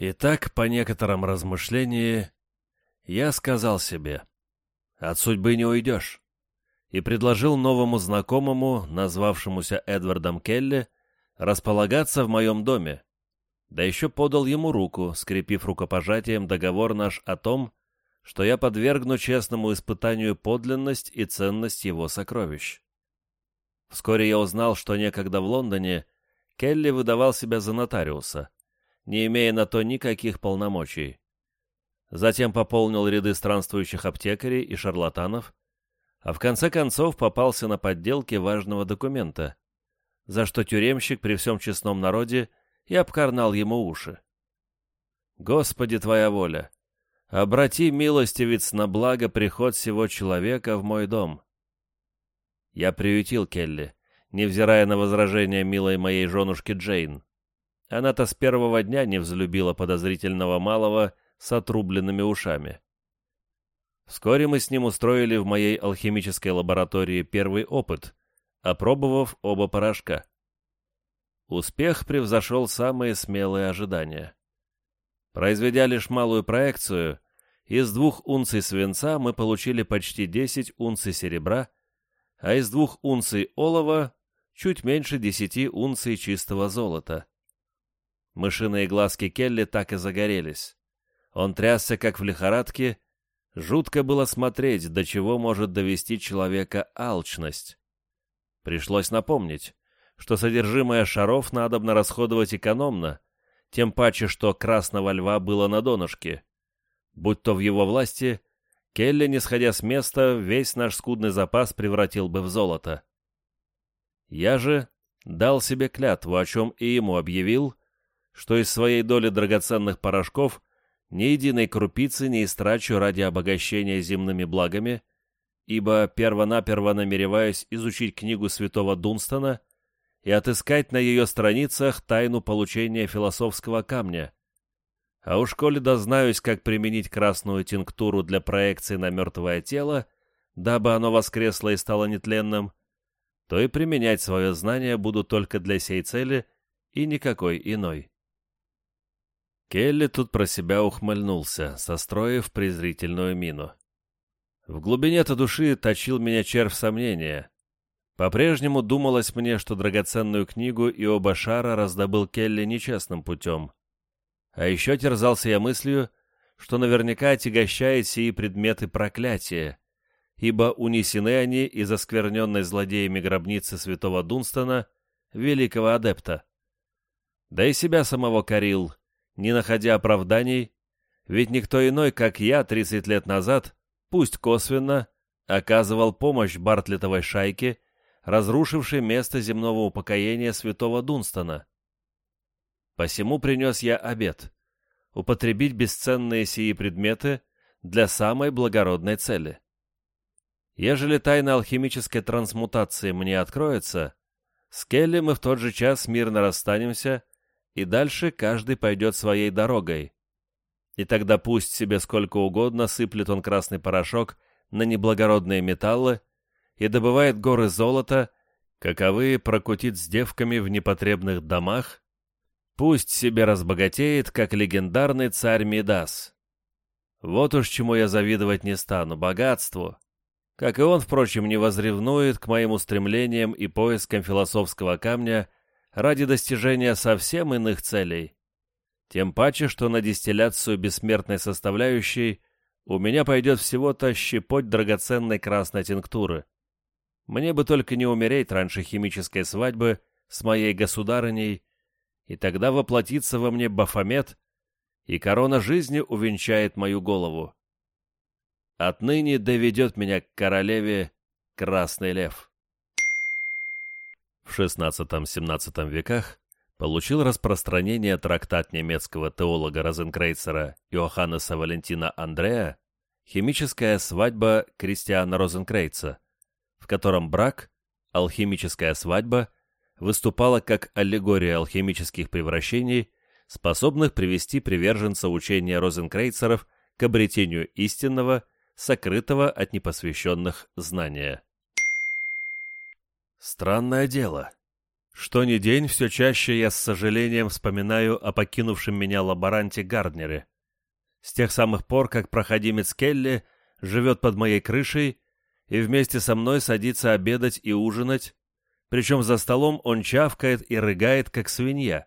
Итак, по некоторым размышлениям, я сказал себе, от судьбы не уйдешь, и предложил новому знакомому, назвавшемуся Эдвардом Келли, располагаться в моем доме, да еще подал ему руку, скрепив рукопожатием договор наш о том, что я подвергну честному испытанию подлинность и ценность его сокровищ. Вскоре я узнал, что некогда в Лондоне Келли выдавал себя за нотариуса, не имея на то никаких полномочий. Затем пополнил ряды странствующих аптекарей и шарлатанов, а в конце концов попался на подделке важного документа, за что тюремщик при всем честном народе и обкарнал ему уши. «Господи, Твоя воля! Обрати, милостивец, на благо приход всего человека в мой дом!» Я приютил Келли, невзирая на возражения милой моей женушки Джейн. Она-то с первого дня не взлюбила подозрительного малого с отрубленными ушами. Вскоре мы с ним устроили в моей алхимической лаборатории первый опыт, опробовав оба порошка. Успех превзошел самые смелые ожидания. Произведя лишь малую проекцию, из двух унций свинца мы получили почти 10 унций серебра, а из двух унций олова чуть меньше 10 унций чистого золота. Мышиные глазки Келли так и загорелись. Он трясся, как в лихорадке. Жутко было смотреть, до чего может довести человека алчность. Пришлось напомнить, что содержимое шаров надобно расходовать экономно, тем паче, что красного льва было на донышке. Будь то в его власти, Келли, не сходя с места, весь наш скудный запас превратил бы в золото. Я же дал себе клятву, о чем и ему объявил, что из своей доли драгоценных порошков ни единой крупицы не истрачу ради обогащения земными благами, ибо первонаперво намереваюсь изучить книгу святого Дунстона и отыскать на ее страницах тайну получения философского камня. А уж коли дознаюсь, как применить красную тинктуру для проекции на мертвое тело, дабы оно воскресло и стало нетленным, то и применять свое знание буду только для сей цели и никакой иной. Келли тут про себя ухмыльнулся, состроив презрительную мину. В глубине-то души точил меня червь сомнения. По-прежнему думалось мне, что драгоценную книгу и оба шара раздобыл Келли нечестным путем. А еще терзался я мыслью, что наверняка отягощает сии предметы проклятия, ибо унесены они из оскверненной злодеями гробницы святого Дунстона, великого адепта. Да и себя самого корил, не находя оправданий, ведь никто иной, как я 30 лет назад, пусть косвенно, оказывал помощь Бартлетовой шайке, разрушившей место земного упокоения святого Дунстона. Посему принес я обед — употребить бесценные сии предметы для самой благородной цели. Ежели тайна алхимической трансмутации мне откроется, с Келли мы в тот же час мирно расстанемся — и дальше каждый пойдет своей дорогой. И тогда пусть себе сколько угодно сыплет он красный порошок на неблагородные металлы и добывает горы золота, каковые прокутит с девками в непотребных домах, пусть себе разбогатеет, как легендарный царь Мидас. Вот уж чему я завидовать не стану, богатству. Как и он, впрочем, не возревнует к моим устремлениям и поискам философского камня ради достижения совсем иных целей. Тем паче, что на дистилляцию бессмертной составляющей у меня пойдет всего-то щепоть драгоценной красной тинктуры. Мне бы только не умереть раньше химической свадьбы с моей государыней, и тогда воплотится во мне Бафомет, и корона жизни увенчает мою голову. Отныне доведет меня к королеве Красный Лев в XVI-XVII веках получил распространение трактат немецкого теолога Розенкрейцера Иоханнеса Валентина Андрея «Химическая свадьба Кристиана Розенкрейца», в котором брак, алхимическая свадьба, выступала как аллегория алхимических превращений, способных привести приверженца учения розенкрейцеров к обретению истинного, сокрытого от непосвященных знания. Странное дело. что ни день все чаще я с сожалением вспоминаю о покинувшем меня лаборанте Гарднере. С тех самых пор, как проходимец Келли живет под моей крышей и вместе со мной садится обедать и ужинать, причем за столом он чавкает и рыгает, как свинья.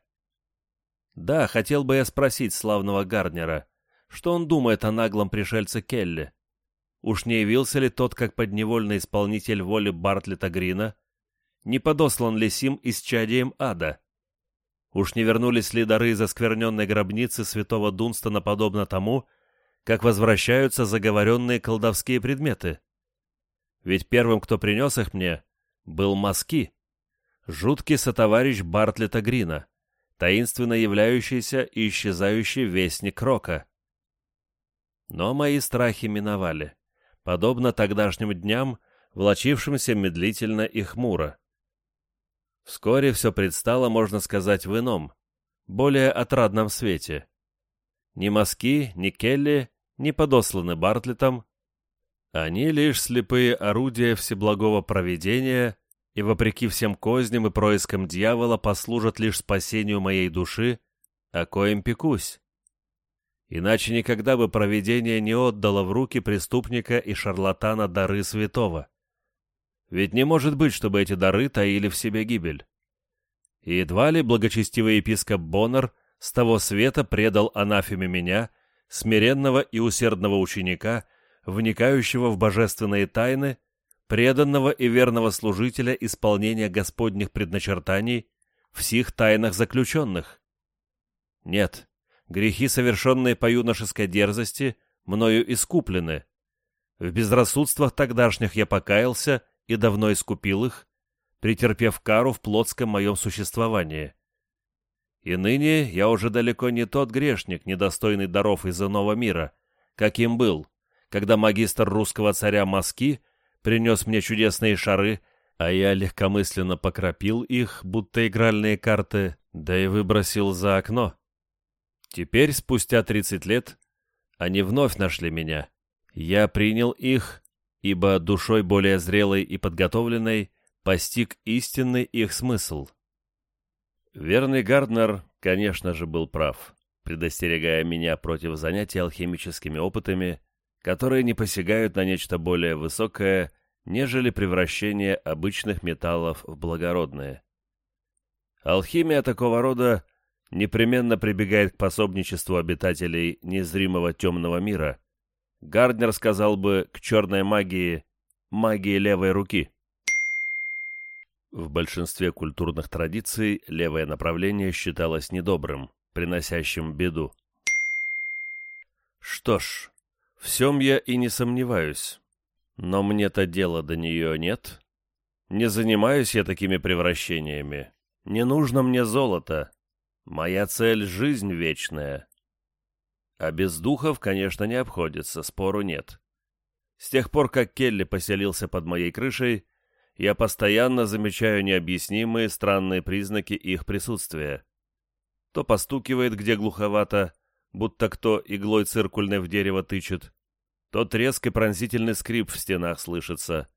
Да, хотел бы я спросить славного Гарднера, что он думает о наглом пришельце Келли. Уж не явился ли тот как подневольный исполнитель воли Бартлета Грина? Не подослан ли Сим исчадием ада? Уж не вернулись ли дары из оскверненной гробницы святого Дунстона подобно тому, как возвращаются заговоренные колдовские предметы? Ведь первым, кто принес их мне, был Маски, жуткий сотоварищ Бартлета Грина, таинственно являющийся и исчезающий вестник Рока. Но мои страхи миновали подобно тогдашним дням, влочившимся медлительно и хмуро. Вскоре все предстало, можно сказать, в ином, более отрадном свете. Ни мазки, ни Келли не подосланы Бартлетом, они лишь слепые орудия всеблагого провидения и, вопреки всем козням и проискам дьявола, послужат лишь спасению моей души, о коем пекусь. Иначе никогда бы провидение не отдало в руки преступника и шарлатана дары святого. Ведь не может быть, чтобы эти дары таили в себе гибель. И едва ли благочестивый епископ Боннер с того света предал анафеме меня, смиренного и усердного ученика, вникающего в божественные тайны, преданного и верного служителя исполнения Господних предначертаний, в сих тайнах заключенных. Нет, Грехи, совершенные по юношеской дерзости, мною искуплены. В безрассудствах тогдашних я покаялся и давно искупил их, претерпев кару в плотском моем существовании. И ныне я уже далеко не тот грешник, недостойный даров из иного мира, каким был, когда магистр русского царя Маски принес мне чудесные шары, а я легкомысленно покропил их, будто игральные карты, да и выбросил за окно. Теперь, спустя тридцать лет, они вновь нашли меня. Я принял их, ибо душой более зрелой и подготовленной постиг истинный их смысл. Верный Гарднер, конечно же, был прав, предостерегая меня против занятий алхимическими опытами, которые не посягают на нечто более высокое, нежели превращение обычных металлов в благородные. Алхимия такого рода непременно прибегает к пособничеству обитателей незримого темного мира. Гарднер сказал бы к черной магии магии левой руки. В большинстве культурных традиций левое направление считалось недобрым, приносящим беду. Что ж, в всем я и не сомневаюсь. Но мне-то дела до нее нет. Не занимаюсь я такими превращениями. Не нужно мне золото, Моя цель — жизнь вечная. А без духов, конечно, не обходится, спору нет. С тех пор, как Келли поселился под моей крышей, я постоянно замечаю необъяснимые странные признаки их присутствия. То постукивает где глуховато, будто кто иглой циркульной в дерево тычет, то треск и пронзительный скрип в стенах слышится.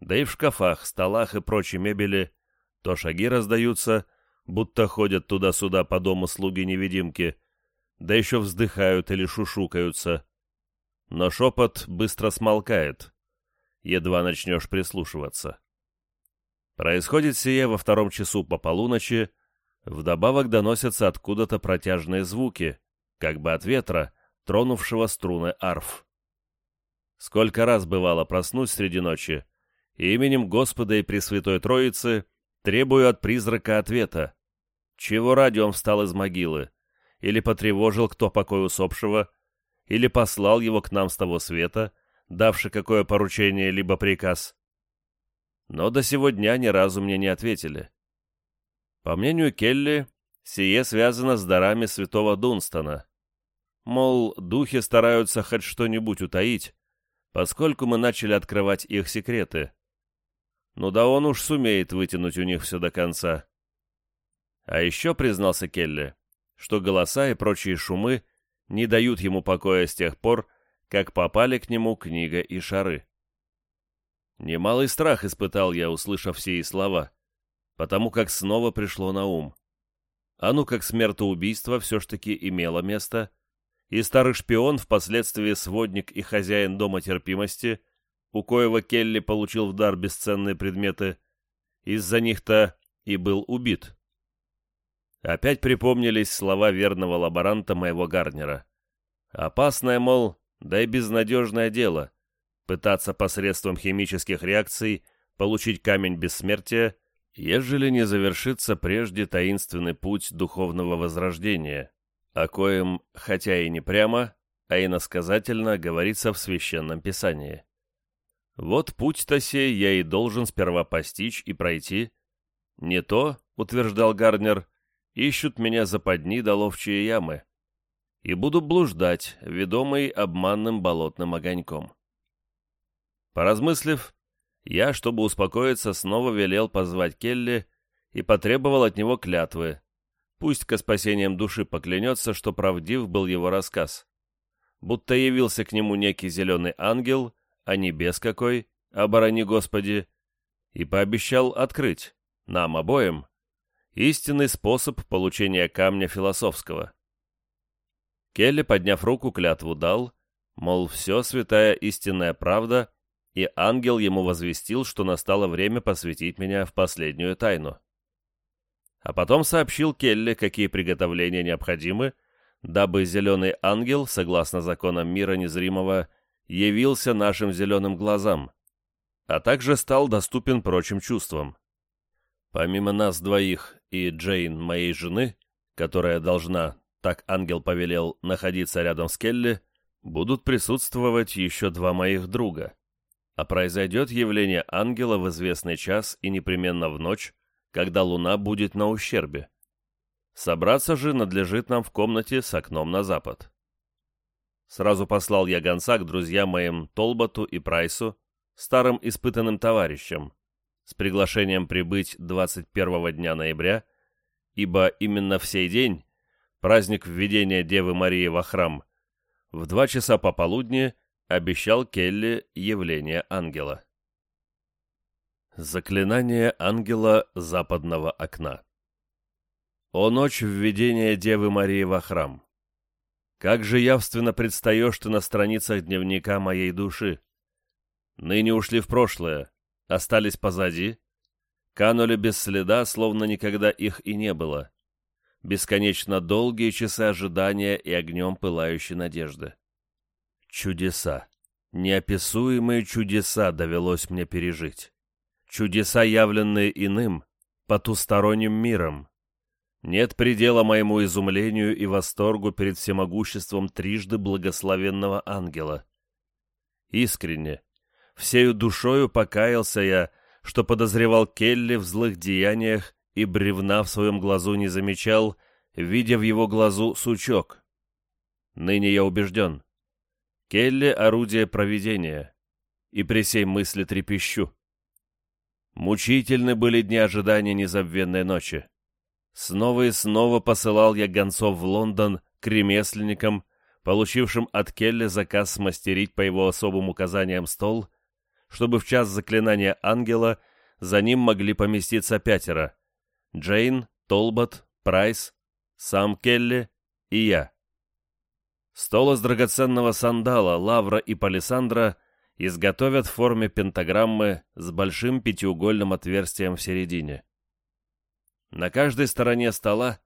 Да и в шкафах, столах и прочей мебели то шаги раздаются, будто ходят туда-сюда по дому слуги-невидимки, да еще вздыхают или шушукаются. Но шепот быстро смолкает, едва начнешь прислушиваться. Происходит сие во втором часу по полуночи, вдобавок доносятся откуда-то протяжные звуки, как бы от ветра, тронувшего струны арф. Сколько раз бывало проснуть среди ночи, и именем Господа и Пресвятой Троицы Требую от призрака ответа. Чего ради он встал из могилы? Или потревожил кто покой усопшего? Или послал его к нам с того света, давший какое поручение либо приказ? Но до сего дня ни разу мне не ответили. По мнению Келли, сие связано с дарами святого Дунстона. Мол, духи стараются хоть что-нибудь утаить, поскольку мы начали открывать их секреты. Ну да он уж сумеет вытянуть у них все до конца. А еще признался Келли, что голоса и прочие шумы не дают ему покоя с тех пор, как попали к нему книга и шары. Немалый страх испытал я, услышав сии слова. потому как снова пришло на ум. А ну как смертоубийство все ж таки имело место, и старый шпион, впоследствии сводник и хозяин дома терпимости, у коего Келли получил в дар бесценные предметы, из-за них-то и был убит. Опять припомнились слова верного лаборанта моего Гарнера. Опасное, мол, да и безнадежное дело — пытаться посредством химических реакций получить камень бессмертия, ежели не завершится прежде таинственный путь духовного возрождения, о коем, хотя и не прямо, а иносказательно говорится в Священном Писании. Вот путь-то сей я и должен сперва постичь и пройти. Не то, утверждал Гарнер, ищут меня западни да ловчие ямы. И буду блуждать, ведомый обманным болотным огоньком. Поразмыслив, я, чтобы успокоиться, снова велел позвать Келли и потребовал от него клятвы. Пусть ко спасениям души поклянется, что правдив был его рассказ. Будто явился к нему некий зеленый ангел — а небес какой, оборони Господи, и пообещал открыть, нам обоим, истинный способ получения камня философского. Келли, подняв руку, клятву дал, мол, все святая истинная правда, и ангел ему возвестил, что настало время посвятить меня в последнюю тайну. А потом сообщил Келли, какие приготовления необходимы, дабы зеленый ангел, согласно законам мира незримого, явился нашим зеленым глазам, а также стал доступен прочим чувствам. Помимо нас двоих и Джейн, моей жены, которая должна, так ангел повелел, находиться рядом с Келли, будут присутствовать еще два моих друга. А произойдет явление ангела в известный час и непременно в ночь, когда луна будет на ущербе. Собраться же надлежит нам в комнате с окном на запад. Сразу послал я гонца к друзьям моим Толботу и Прайсу, старым испытанным товарищам, с приглашением прибыть 21 дня ноября, ибо именно в сей день, праздник введения Девы Марии во храм, в два часа пополудни обещал Келли явление ангела. Заклинание ангела западного окна О ночь введения Девы Марии во храм! Как же явственно предстаешь ты на страницах дневника моей души. Ныне ушли в прошлое, остались позади, канули без следа, словно никогда их и не было. Бесконечно долгие часы ожидания и огнем пылающей надежды. Чудеса, неописуемые чудеса довелось мне пережить. Чудеса, явленные иным, потусторонним миром. Нет предела моему изумлению и восторгу перед всемогуществом трижды благословенного ангела. Искренне, всею душою покаялся я, что подозревал Келли в злых деяниях и бревна в своем глазу не замечал, видя в его глазу сучок. Ныне я убежден. Келли — орудие провидения, и при сей мысли трепещу. Мучительны были дни ожидания незабвенной ночи. Снова и снова посылал я гонцов в Лондон к ремесленникам, получившим от Келли заказ смастерить по его особым указаниям стол, чтобы в час заклинания ангела за ним могли поместиться пятеро — Джейн, Толбот, Прайс, сам Келли и я. Стол из драгоценного сандала, лавра и палисандра изготовят в форме пентаграммы с большим пятиугольным отверстием в середине. На каждой стороне стола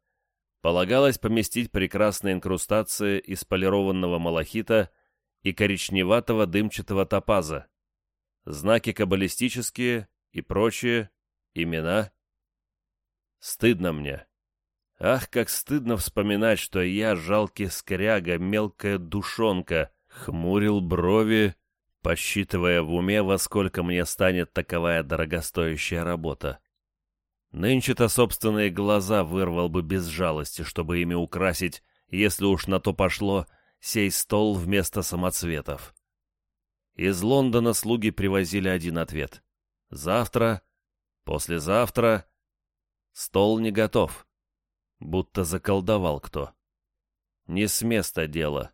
полагалось поместить прекрасные инкрустации из полированного малахита и коричневатого дымчатого топаза, знаки каббалистические и прочие, имена. Стыдно мне. Ах, как стыдно вспоминать, что я, жалкий скряга, мелкая душонка, хмурил брови, посчитывая в уме, во сколько мне станет таковая дорогостоящая работа. Нынче-то собственные глаза вырвал бы без жалости, чтобы ими украсить, если уж на то пошло, сей стол вместо самоцветов. Из Лондона слуги привозили один ответ. Завтра, послезавтра, стол не готов. Будто заколдовал кто. Не с места дело.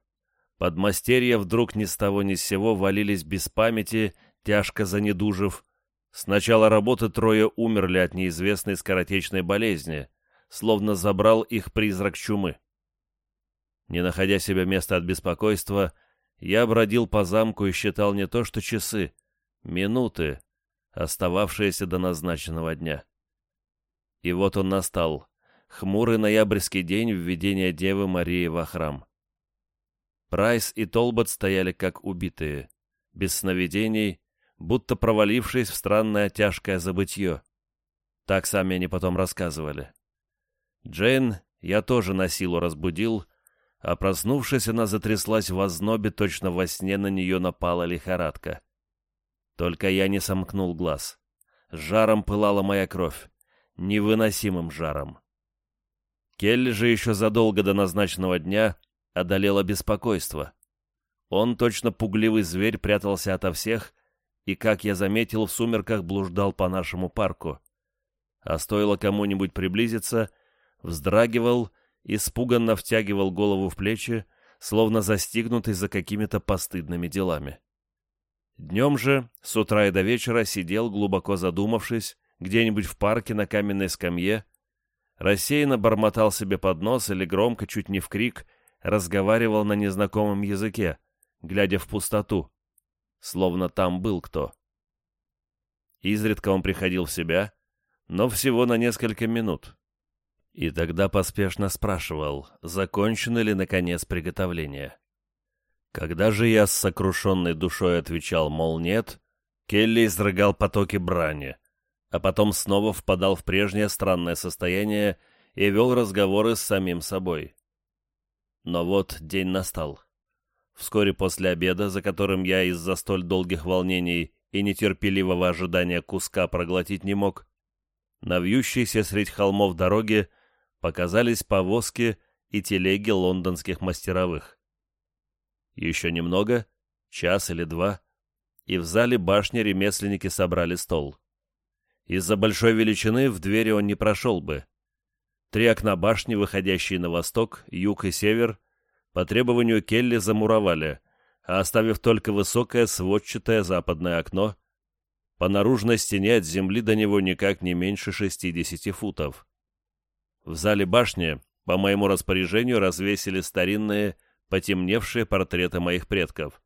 Подмастерья вдруг ни с того ни с сего валились без памяти, тяжко занедужив, С начала работы трое умерли от неизвестной скоротечной болезни, словно забрал их призрак чумы. Не находя себе места от беспокойства, я бродил по замку и считал не то что часы, минуты, остававшиеся до назначенного дня. И вот он настал, хмурый ноябрьский день введения Девы Марии во храм. Прайс и Толбот стояли как убитые, без сновидений, будто провалившись в странное тяжкое забытье. Так сами они потом рассказывали. Джейн я тоже на силу разбудил, а проснувшись, она затряслась в ознобе, точно во сне на нее напала лихорадка. Только я не сомкнул глаз. Жаром пылала моя кровь, невыносимым жаром. Келли же еще задолго до назначенного дня одолело беспокойство. Он, точно пугливый зверь, прятался ото всех и, как я заметил, в сумерках блуждал по нашему парку. А стоило кому-нибудь приблизиться, вздрагивал испуганно втягивал голову в плечи, словно застигнутый за какими-то постыдными делами. Днем же, с утра и до вечера, сидел, глубоко задумавшись, где-нибудь в парке на каменной скамье, рассеянно бормотал себе под нос или громко, чуть не в крик, разговаривал на незнакомом языке, глядя в пустоту, словно там был кто. Изредка он приходил в себя, но всего на несколько минут, и тогда поспешно спрашивал, закончено ли, наконец, приготовление. Когда же я с сокрушенной душой отвечал, мол, нет, Келли изрыгал потоки брани, а потом снова впадал в прежнее странное состояние и вел разговоры с самим собой. Но вот день настал. Вскоре после обеда, за которым я из-за столь долгих волнений и нетерпеливого ожидания куска проглотить не мог, на вьющейся средь холмов дороге показались повозки и телеги лондонских мастеровых. Еще немного, час или два, и в зале башни ремесленники собрали стол. Из-за большой величины в двери он не прошел бы. Три окна башни, выходящие на восток, юг и север, по требованию Келли замуровали, а оставив только высокое сводчатое западное окно, по наружной стене от земли до него никак не меньше 60 футов. В зале башни, по моему распоряжению, развесили старинные, потемневшие портреты моих предков.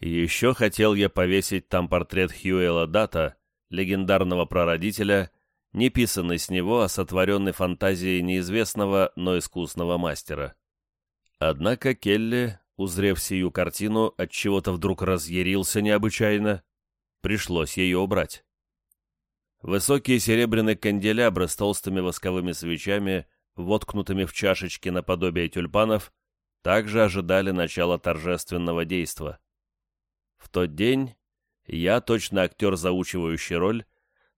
еще хотел я повесить там портрет Хьюэла Дата, легендарного прародителя, не писанный с него, а сотворенный фантазией неизвестного, но искусного мастера. Однако Келли, узрев сию картину, от чего то вдруг разъярился необычайно, пришлось ее убрать. Высокие серебряные канделябры с толстыми восковыми свечами, воткнутыми в чашечки наподобие тюльпанов, также ожидали начала торжественного действа. В тот день я, точно актер, заучивающий роль,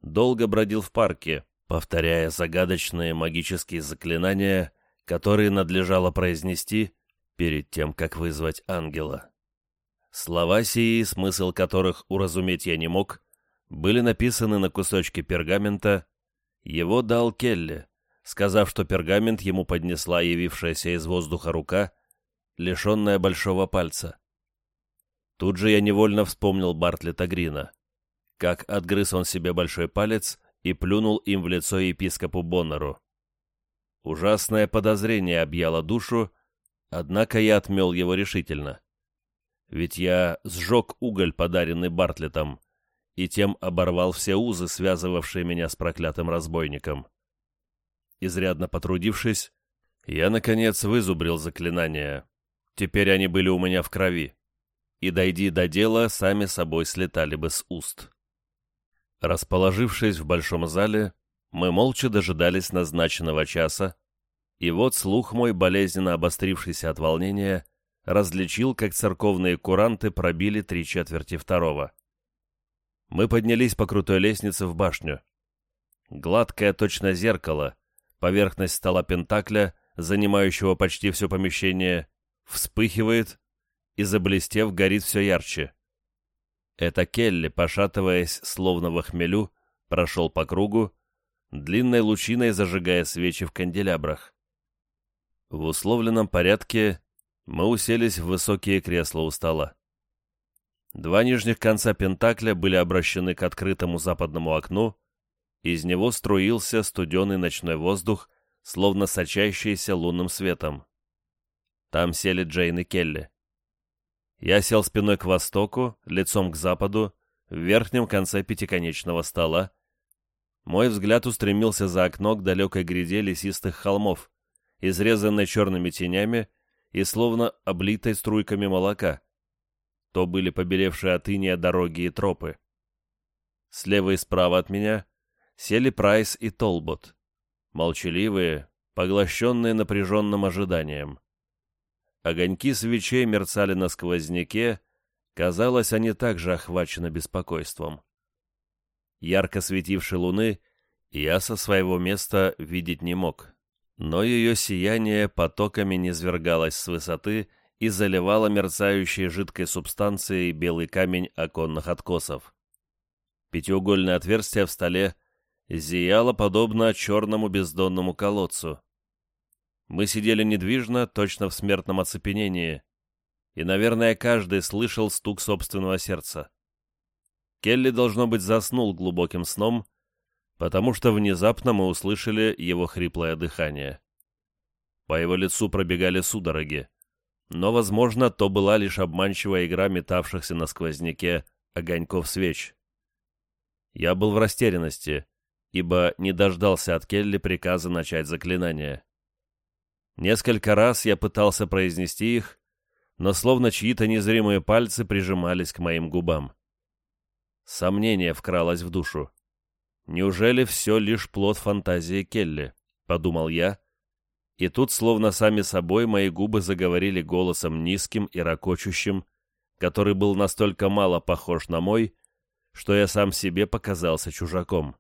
долго бродил в парке, повторяя загадочные магические заклинания, которые надлежало произнести перед тем, как вызвать ангела. Слова сии, смысл которых уразуметь я не мог, были написаны на кусочке пергамента, его дал Келли, сказав, что пергамент ему поднесла явившаяся из воздуха рука, лишенная большого пальца. Тут же я невольно вспомнил Бартлета Грина, как отгрыз он себе большой палец и плюнул им в лицо епископу Боннеру. Ужасное подозрение объяло душу, однако я отмел его решительно. Ведь я сжег уголь, подаренный Бартлетом, и тем оборвал все узы, связывавшие меня с проклятым разбойником. Изрядно потрудившись, я, наконец, вызубрил заклинания. Теперь они были у меня в крови, и, дойди до дела, сами собой слетали бы с уст. Расположившись в большом зале, мы молча дожидались назначенного часа, и вот слух мой, болезненно обострившийся от волнения, различил, как церковные куранты пробили три четверти второго. Мы поднялись по крутой лестнице в башню. Гладкое точно зеркало, поверхность стола Пентакля, занимающего почти все помещение, вспыхивает и, заблестев, горит все ярче. Это Келли, пошатываясь, словно в хмелю, прошел по кругу, длинной лучиной зажигая свечи в канделябрах. В условленном порядке мы уселись в высокие кресла у стола. Два нижних конца пентакля были обращены к открытому западному окну, из него струился студеный ночной воздух, словно сочащийся лунным светом. Там сели Джейн и Келли. Я сел спиной к востоку, лицом к западу, в верхнем конце пятиконечного стола. Мой взгляд устремился за окно к далекой гряде лесистых холмов, изрезанной черными тенями и словно облитой струйками молока. То были побелевшие от иния дороги и тропы. Слева и справа от меня сели Прайс и Толбот, молчаливые, поглощенные напряженным ожиданием. Огоньки свечей мерцали на сквозняке, казалось, они также охвачены беспокойством. Ярко светившей луны я со своего места видеть не мог, но ее сияние потоками низвергалось с высоты и заливало мерцающей жидкой субстанцией белый камень оконных откосов. Пятиугольное отверстие в столе зияло подобно черному бездонному колодцу. Мы сидели недвижно, точно в смертном оцепенении, и, наверное, каждый слышал стук собственного сердца. Келли, должно быть, заснул глубоким сном, потому что внезапно мы услышали его хриплое дыхание. По его лицу пробегали судороги, но, возможно, то была лишь обманчивая игра метавшихся на сквозняке огоньков свеч. Я был в растерянности, ибо не дождался от Келли приказа начать заклинание. Несколько раз я пытался произнести их, но словно чьи-то незримые пальцы прижимались к моим губам. Сомнение вкралось в душу. «Неужели все лишь плод фантазии Келли?» — подумал я. И тут, словно сами собой, мои губы заговорили голосом низким и ракочущим, который был настолько мало похож на мой, что я сам себе показался чужаком.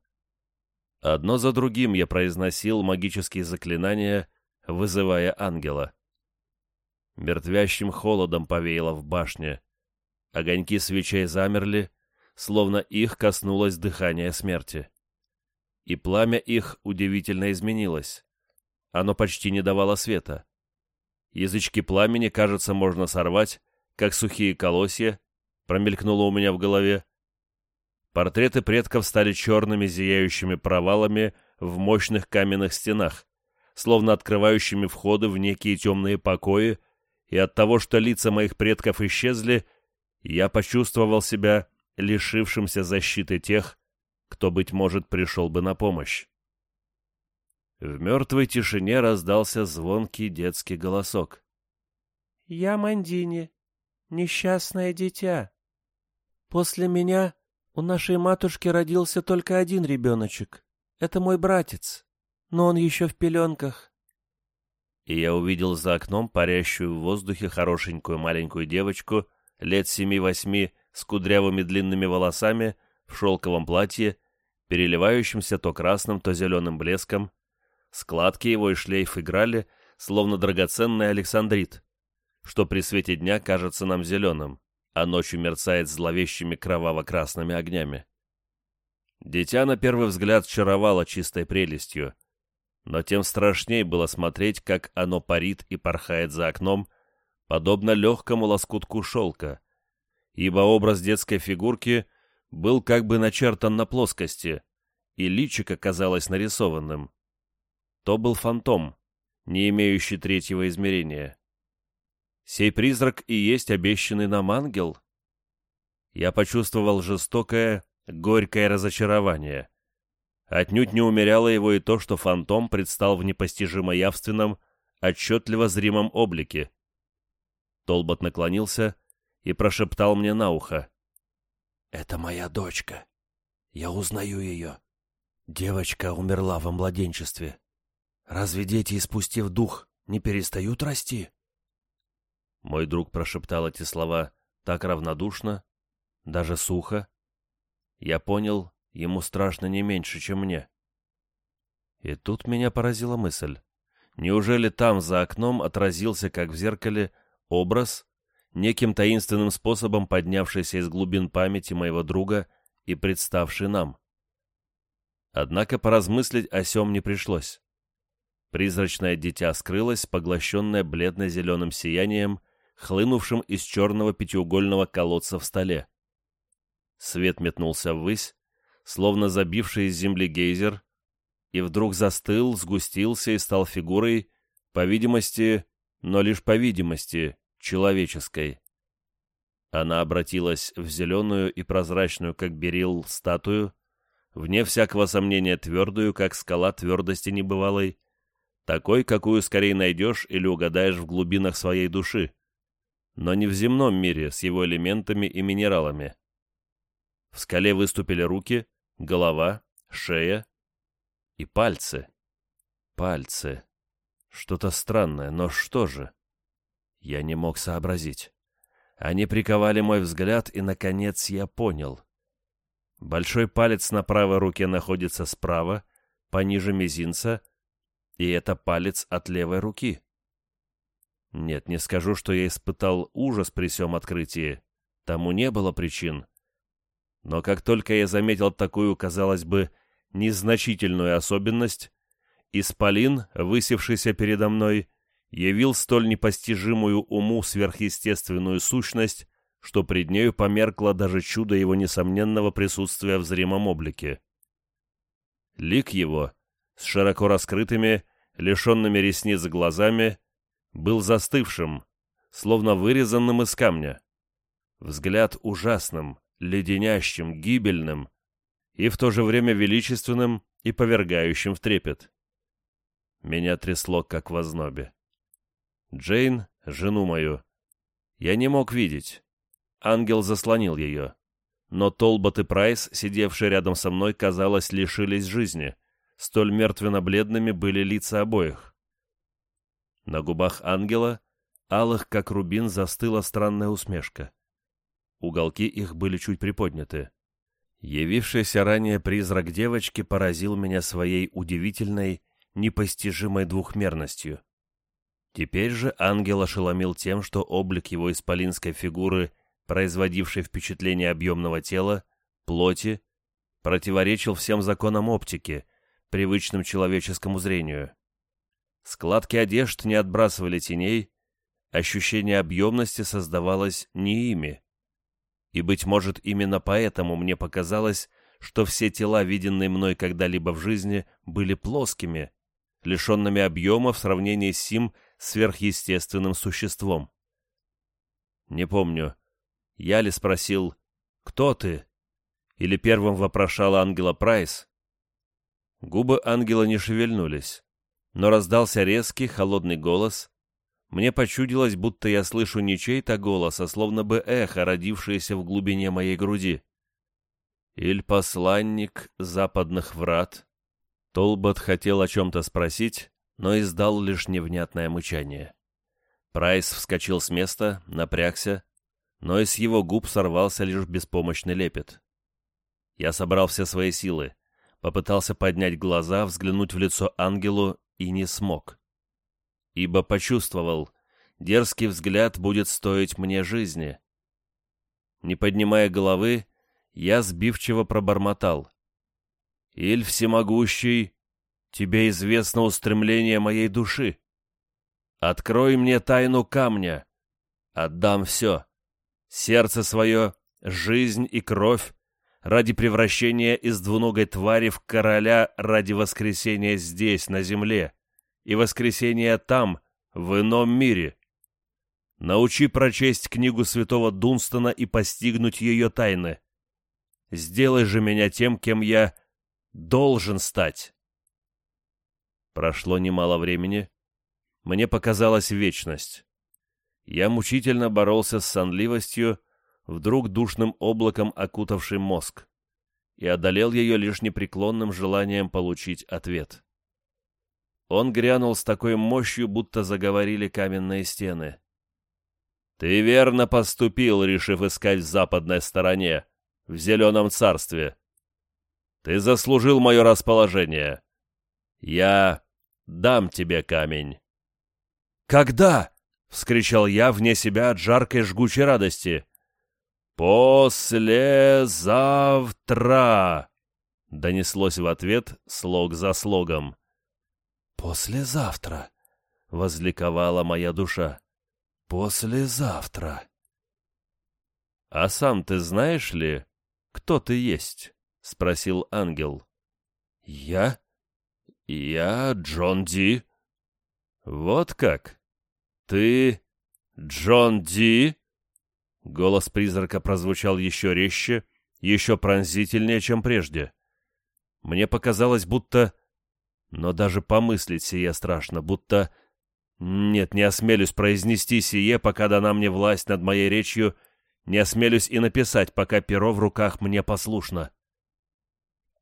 Одно за другим я произносил магические заклинания, вызывая ангела. Мертвящим холодом повеяло в башне. Огоньки свечей замерли, словно их коснулось дыхание смерти. И пламя их удивительно изменилось. Оно почти не давало света. Язычки пламени, кажется, можно сорвать, как сухие колосья, промелькнуло у меня в голове, Портреты предков стали черными зияющими провалами в мощных каменных стенах, словно открывающими входы в некие темные покои, и от того, что лица моих предков исчезли, я почувствовал себя лишившимся защиты тех, кто, быть может, пришел бы на помощь. В мертвой тишине раздался звонкий детский голосок. «Я Мандини, несчастное дитя. После меня у нашей матушки родился только один ребеночек. Это мой братец, но он еще в пеленках. И я увидел за окном парящую в воздухе хорошенькую маленькую девочку лет семи-восьми с кудрявыми длинными волосами в шелковом платье, переливающимся то красным, то зеленым блеском. Складки его и шлейф играли, словно драгоценный александрит, что при свете дня кажется нам зеленым а ночью мерцает зловещими кроваво-красными огнями. Дитя на первый взгляд чаровало чистой прелестью, но тем страшней было смотреть, как оно парит и порхает за окном, подобно легкому лоскутку шелка, ибо образ детской фигурки был как бы начертан на плоскости, и личико казалось нарисованным. То был фантом, не имеющий третьего измерения. Сей призрак и есть обещанный нам ангел? Я почувствовал жестокое, горькое разочарование. Отнюдь не умеряло его и то, что фантом предстал в непостижимо явственном, отчетливо зримом облике. Толбот наклонился и прошептал мне на ухо. «Это моя дочка. Я узнаю ее. Девочка умерла во младенчестве. Разве дети, испустив дух, не перестают расти?» Мой друг прошептал эти слова так равнодушно, даже сухо. Я понял, ему страшно не меньше, чем мне. И тут меня поразила мысль. Неужели там, за окном, отразился, как в зеркале, образ, неким таинственным способом поднявшийся из глубин памяти моего друга и представший нам? Однако поразмыслить о сем не пришлось. Призрачное дитя скрылось, поглощенное бледно-зеленым сиянием, хлынувшим из черного пятиугольного колодца в столе. Свет метнулся ввысь, словно забивший из земли гейзер, и вдруг застыл, сгустился и стал фигурой, по видимости, но лишь по видимости, человеческой. Она обратилась в зеленую и прозрачную, как берил, статую, вне всякого сомнения твердую, как скала твердости небывалой, такой, какую скорее найдешь или угадаешь в глубинах своей души, но не в земном мире с его элементами и минералами. В скале выступили руки, голова, шея и пальцы. Пальцы. Что-то странное, но что же? Я не мог сообразить. Они приковали мой взгляд, и, наконец, я понял. Большой палец на правой руке находится справа, пониже мизинца, и это палец от левой руки. Нет, не скажу, что я испытал ужас при всем открытии. Тому не было причин. Но как только я заметил такую, казалось бы, незначительную особенность, Исполин, высевшийся передо мной, явил столь непостижимую уму сверхъестественную сущность, что пред нею померкло даже чудо его несомненного присутствия в зримом облике. Лик его, с широко раскрытыми, лишенными ресниц глазами, был застывшим, словно вырезанным из камня. Взгляд ужасным, леденящим, гибельным и в то же время величественным и повергающим в трепет. Меня трясло, как в ознобе. Джейн, жену мою, я не мог видеть. Ангел заслонил ее. Но Толбот и Прайс, сидевшие рядом со мной, казалось, лишились жизни. Столь мертвенно-бледными были лица обоих. На губах ангела, алых как рубин, застыла странная усмешка. Уголки их были чуть приподняты. Явившийся ранее призрак девочки поразил меня своей удивительной, непостижимой двухмерностью. Теперь же ангел ошеломил тем, что облик его исполинской фигуры, производившей впечатление объемного тела, плоти, противоречил всем законам оптики, привычным человеческому зрению. Складки одежд не отбрасывали теней, ощущение объемности создавалось не ими. И, быть может, именно поэтому мне показалось, что все тела, виденные мной когда-либо в жизни, были плоскими, лишенными объема в сравнении с сим сверхъестественным существом. Не помню, я ли спросил «Кто ты?» или первым вопрошал ангела Прайс. Губы ангела не шевельнулись, но раздался резкий, холодный голос. Мне почудилось, будто я слышу не чей-то голос, а словно бы эхо, родившееся в глубине моей груди. «Иль посланник западных врат?» Толбот хотел о чем-то спросить, но издал лишь невнятное мычание. Прайс вскочил с места, напрягся, но из его губ сорвался лишь беспомощный лепет. Я собрал все свои силы, попытался поднять глаза, взглянуть в лицо ангелу и не смог. Ибо почувствовал, дерзкий взгляд будет стоить мне жизни. Не поднимая головы, я сбивчиво пробормотал. «Иль всемогущий, тебе известно устремление моей души. Открой мне тайну камня, отдам все, сердце свое, жизнь и кровь, ради превращения из двуногой твари в короля ради воскресения здесь, на земле, и воскресения там, в ином мире. Научи прочесть книгу святого Дунстона и постигнуть ее тайны. Сделай же меня тем, кем я должен стать. Прошло немало времени. Мне показалась вечность. Я мучительно боролся с сонливостью, вдруг душным облаком окутавший мозг, и одолел ее лишь непреклонным желанием получить ответ. Он грянул с такой мощью, будто заговорили каменные стены. «Ты верно поступил, решив искать в западной стороне, в Зеленом Царстве. Ты заслужил мое расположение. Я дам тебе камень». «Когда?» — вскричал я вне себя от жаркой жгучей радости. «Послезавтра!» — донеслось в ответ слог за слогом. «Послезавтра!» — возликовала моя душа. Послезавтра. А сам ты знаешь ли, кто ты есть? Спросил ангел. Я? Я Джон Ди. Вот как? Ты Джон Ди? Голос призрака прозвучал еще резче, еще пронзительнее, чем прежде. Мне показалось, будто... Но даже помыслить сие страшно, будто нет, не осмелюсь произнести сие, пока дана мне власть над моей речью, не осмелюсь и написать, пока перо в руках мне послушно.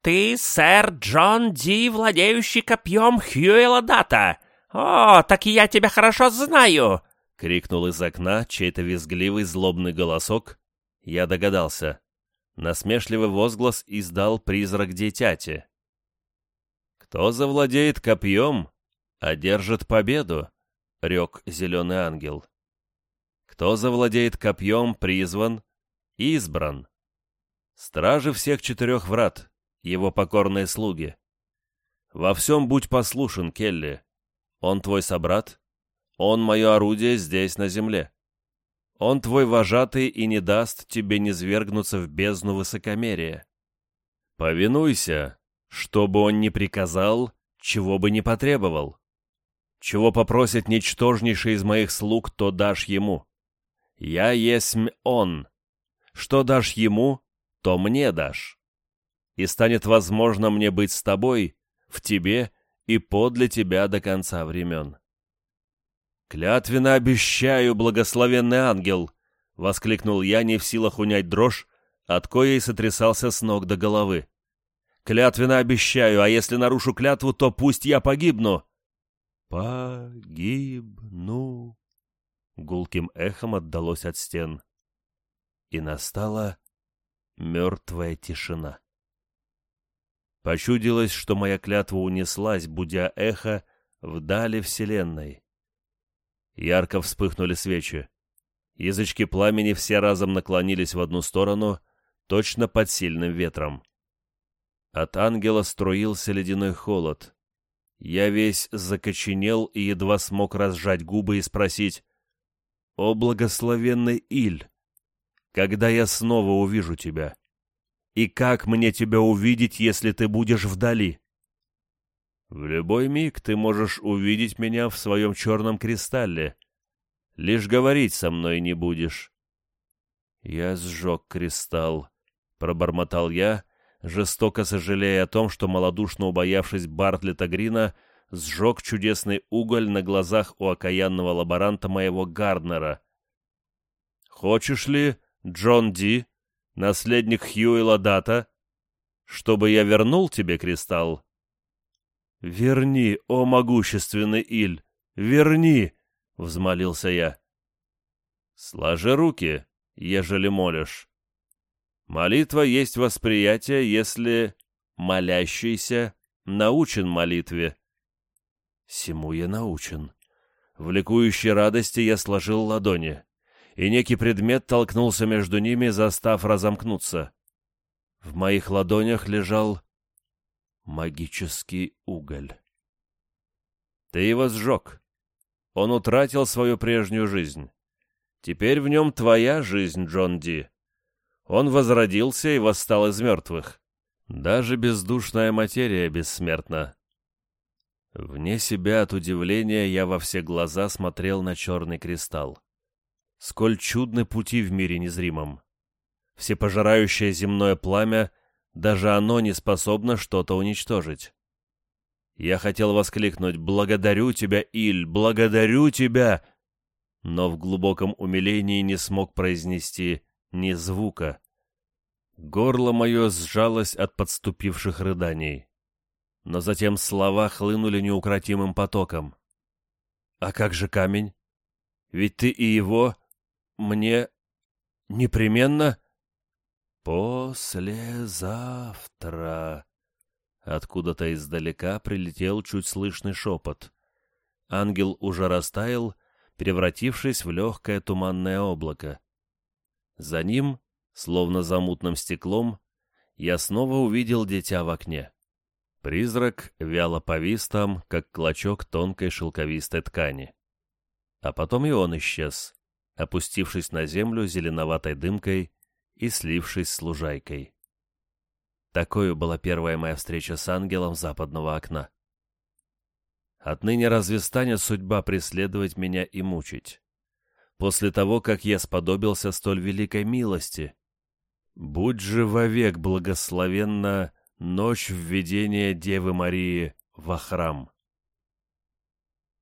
«Ты, сэр Джон Ди, владеющий копьем Хьюэла Дата! О, так я тебя хорошо знаю!» — крикнул из окна чей-то визгливый злобный голосок. Я догадался. Насмешливый возглас издал призрак детяти. «Кто завладеет копьем, одержит победу», — рек зеленый ангел. «Кто завладеет копьем, призван, избран. Стражи всех четырех врат, его покорные слуги. Во всем будь послушен, Келли. Он твой собрат, он мое орудие здесь, на земле. Он твой вожатый и не даст тебе низвергнуться в бездну высокомерия. Повинуйся, что бы он ни приказал, чего бы ни потребовал. Чего попросит ничтожнейший из моих слуг, то дашь ему. Я есмь он. Что дашь ему, то мне дашь. И станет возможно мне быть с тобой, в тебе и подле тебя до конца времен. «Клятвенно обещаю, благословенный ангел!» — воскликнул я, не в силах унять дрожь, от коей сотрясался с ног до головы. «Клятвенно обещаю, а если нарушу клятву, то пусть я погибну!» «Погибну!» Гулким эхом отдалось от стен. И настала мертвая тишина. Почудилось, что моя клятва унеслась, будя эхо вдали вселенной. Ярко вспыхнули свечи. Язычки пламени все разом наклонились в одну сторону, точно под сильным ветром. От ангела струился ледяной холод. Я весь закоченел и едва смог разжать губы и спросить, «О, благословенный Иль, когда я снова увижу тебя? И как мне тебя увидеть, если ты будешь вдали?» «В любой миг ты можешь увидеть меня в своем черном кристалле. Лишь говорить со мной не будешь». «Я сжег кристалл», — пробормотал я, — жестоко сожалея о том, что, малодушно убоявшись Бартлета Грина, сжег чудесный уголь на глазах у окаянного лаборанта моего Гарднера. «Хочешь ли, Джон Ди, наследник Хьюэла Дата, чтобы я вернул тебе кристалл?» «Верни, о могущественный Иль, верни!» — взмолился я. «Сложи руки, ежели молишь». Молитва есть восприятие, если молящийся научен молитве. Сему я научен. В ликующей радости я сложил ладони, и некий предмет толкнулся между ними, застав разомкнуться. В моих ладонях лежал магический уголь. Ты его сжег. Он утратил свою прежнюю жизнь. Теперь в нем твоя жизнь, Джон Ди. Он возродился и восстал из мертвых. Даже бездушная материя бессмертна. Вне себя от удивления я во все глаза смотрел на черный кристалл. Сколь чудны пути в мире незримом. Всепожирающее земное пламя, даже оно не способно что-то уничтожить. Я хотел воскликнуть «Благодарю тебя, Иль! Благодарю тебя!» но в глубоком умилении не смог произнести ни звука. Горло мое сжалось от подступивших рыданий. Но затем слова хлынули неукротимым потоком. «А как же камень? Ведь ты и его мне непременно...» «Послезавтра...» Откуда-то издалека прилетел чуть слышный шепот. Ангел уже растаял, превратившись в легкое туманное облако. За ним, словно за мутным стеклом, я снова увидел дитя в окне. Призрак вяло повис там, как клочок тонкой шелковистой ткани. А потом и он исчез. опустившись на землю зеленоватой дымкой и слившись с лужайкой. Такой была первая моя встреча с ангелом западного окна. Отныне разве станет судьба преследовать меня и мучить? После того, как я сподобился столь великой милости. Будь же вовек благословенна ночь введения Девы Марии во храм.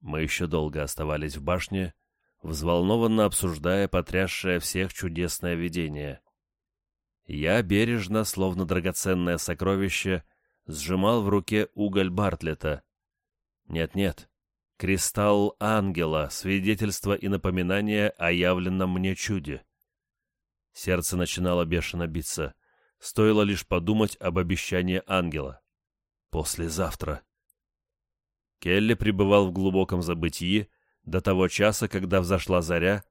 Мы еще долго оставались в башне, взволнованно обсуждая потрясшее всех чудесное видение. Я бережно, словно драгоценное сокровище, сжимал в руке уголь Бартлета. Нет-нет, кристалл ангела, свидетельство и напоминание о явленном мне чуде. Сердце начинало бешено биться. Стоило лишь подумать об обещании ангела. Послезавтра. Келли пребывал в глубоком забытии до того часа, когда взошла заря,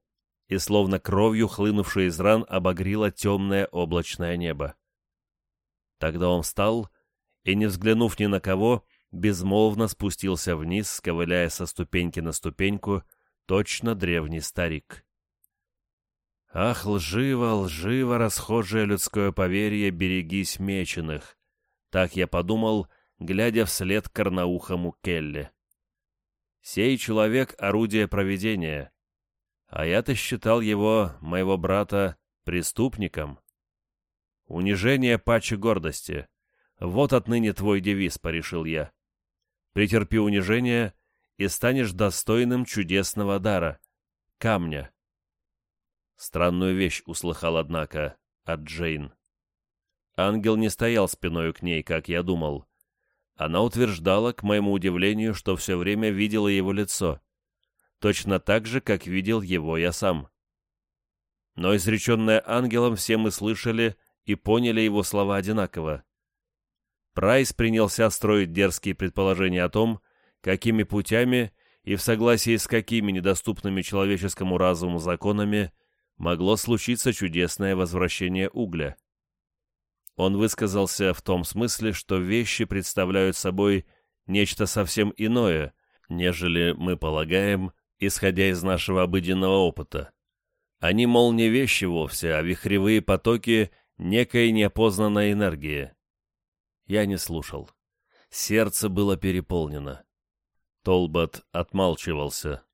и словно кровью, хлынувшей из ран, обогрило темное облачное небо. Тогда он встал и, не взглянув ни на кого, безмолвно спустился вниз, сковыляя со ступеньки на ступеньку, точно древний старик. Ах, лживо, лживо расхожее людское поверье «берегись меченых», так я подумал, глядя вслед корноухому Келли. Сей человек — орудие провидения, а я-то считал его, моего брата, преступником. Унижение паче гордости. Вот отныне твой девиз, порешил я. Претерпи унижение, и станешь достойным чудесного дара — камня. Странную вещь услыхал, однако, от Джейн. Ангел не стоял спиной к ней, как я думал. Она утверждала, к моему удивлению, что все время видела его лицо — точно так же, как видел его я сам. Но изреченное ангелом все мы слышали и поняли его слова одинаково. Прайс принялся строить дерзкие предположения о том, какими путями и в согласии с какими недоступными человеческому разуму законами могло случиться чудесное возвращение угля. Он высказался в том смысле, что вещи представляют собой нечто совсем иное, нежели мы полагаем, исходя из нашего обыденного опыта. Они, мол, не вещи вовсе, а вихревые потоки некой неопознанной энергии. Я не слушал. Сердце было переполнено. Толбот отмалчивался.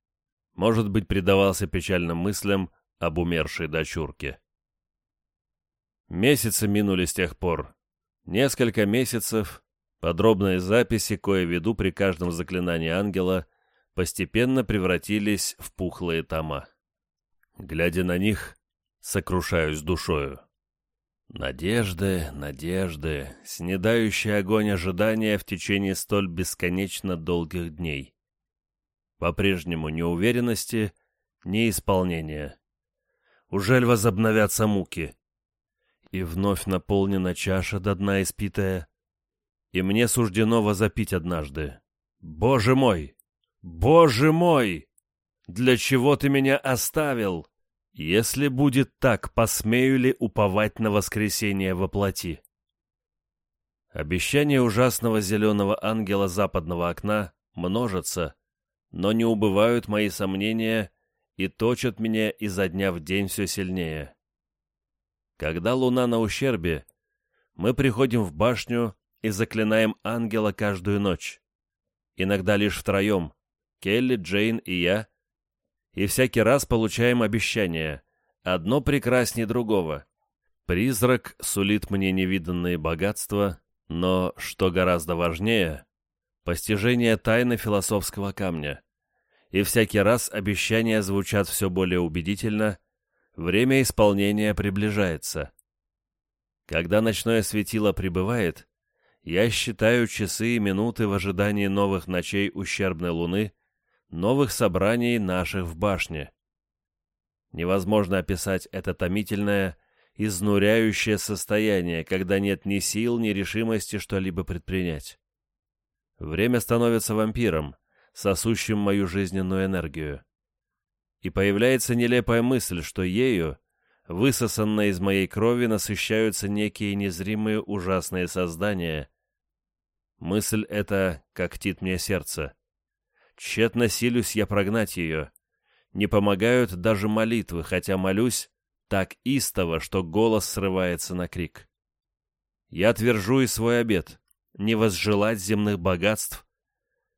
Может быть, предавался печальным мыслям об умершей дочурке. Месяцы минули с тех пор. Несколько месяцев, подробные записи, кое веду при каждом заклинании ангела — постепенно превратились в пухлые тома. Глядя на них, сокрушаюсь душою. Надежды, надежды, снедающий огонь ожидания в течение столь бесконечно долгих дней. По-прежнему неуверенности, неисполнения. Ужель возобновятся муки? И вновь наполнена чаша до дна испитая, и мне суждено возопить однажды. Боже мой! «Боже мой! Для чего ты меня оставил? Если будет так, посмею ли уповать на воскресение во плоти?» Обещания ужасного зеленого ангела западного окна множатся, но не убывают мои сомнения и точат меня изо дня в день все сильнее. Когда луна на ущербе, мы приходим в башню и заклинаем ангела каждую ночь. Иногда лишь втроем, Келли, Джейн и я, и всякий раз получаем обещание, одно прекраснее другого. Призрак сулит мне невиданные богатства, но, что гораздо важнее, постижение тайны философского камня. И всякий раз обещания звучат все более убедительно, время исполнения приближается. Когда ночное светило прибывает, я считаю часы и минуты в ожидании новых ночей ущербной луны, новых собраний наших в башне. Невозможно описать это томительное, изнуряющее состояние, когда нет ни сил, ни решимости что-либо предпринять. Время становится вампиром, сосущим мою жизненную энергию. И появляется нелепая мысль, что ею, высосанной из моей крови, насыщаются некие незримые ужасные создания. Мысль эта когтит мне сердце. Тщетно силюсь я прогнать ее. не помогают даже молитвы, хотя молюсь так истово, что голос срывается на крик. Я твержу и свой обет — не возжелать земных богатств,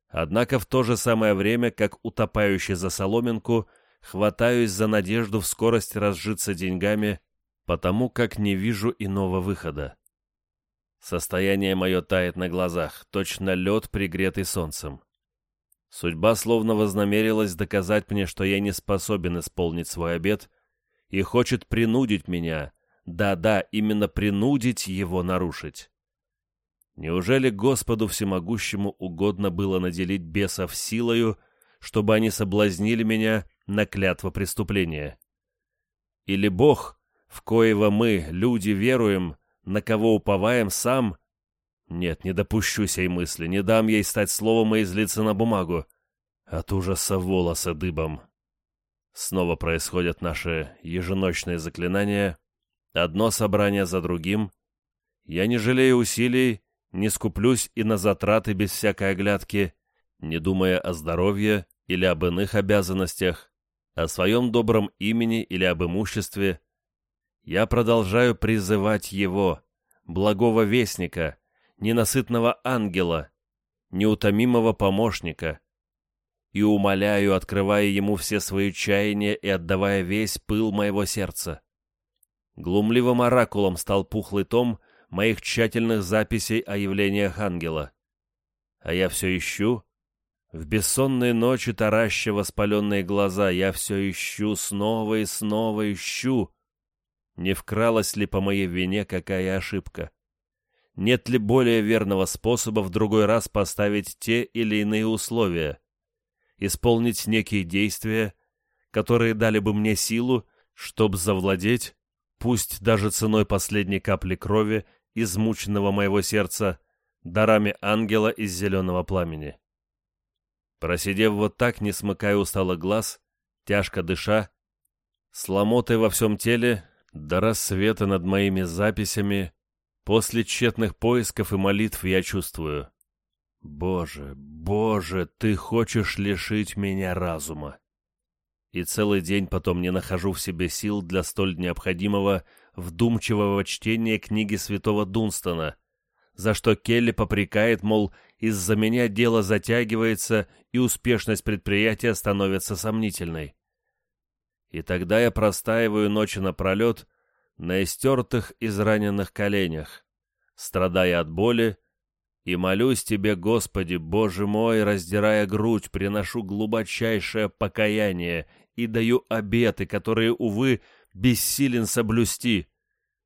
однако в то же самое время, как утопающий за соломинку, хватаюсь за надежду в скорости разжиться деньгами, потому как не вижу иного выхода. Состояние мое тает на глазах, точно лед, пригретый солнцем. Судьба словно вознамерилась доказать мне, что я не способен исполнить свой обет, и хочет принудить меня, да-да, именно принудить его нарушить. Неужели Господу Всемогущему угодно было наделить бесов силою, чтобы они соблазнили меня на клятво преступления? Или Бог, в коего мы, люди, веруем, на кого уповаем, сам нет, не допущу сей мысли, не дам ей стать словом и излиться на бумагу. От ужаса волосы дыбом. Снова происходят наши еженочные заклинания, одно собрание за другим. Я не жалею усилий, не скуплюсь и на затраты без всякой оглядки, не думая о здоровье или об иных обязанностях, о своем добром имени или об имуществе. Я продолжаю призывать его, благого вестника, ненасытного ангела, неутомимого помощника, и умоляю, открывая ему все свои чаяния и отдавая весь пыл моего сердца. Глумливым оракулом стал пухлый том моих тщательных записей о явлениях ангела. А я все ищу, в бессонные ночи тараща воспаленные глаза, я все ищу, снова и снова ищу. Не вкралась ли по моей вине какая ошибка? Нет ли более верного способа в другой раз поставить те или иные условия, исполнить некие действия, которые дали бы мне силу, чтобы завладеть, пусть даже ценой последней капли крови, измученного моего сердца, дарами ангела из зеленого пламени. Просидев вот так, не смыкая устало глаз, тяжко дыша, с ломотой во всем теле, до рассвета над моими записями, После тщетных поисков и молитв я чувствую. Боже, Боже, ты хочешь лишить меня разума. И целый день потом не нахожу в себе сил для столь необходимого вдумчивого чтения книги святого Дунстона, за что Келли попрекает, мол, из-за меня дело затягивается и успешность предприятия становится сомнительной. И тогда я простаиваю ночи напролет, на истертых, израненных коленях, страдая от боли, и молюсь Тебе, Господи, Боже мой, раздирая грудь, приношу глубочайшее покаяние и даю обеты, которые, увы, бессилен соблюсти,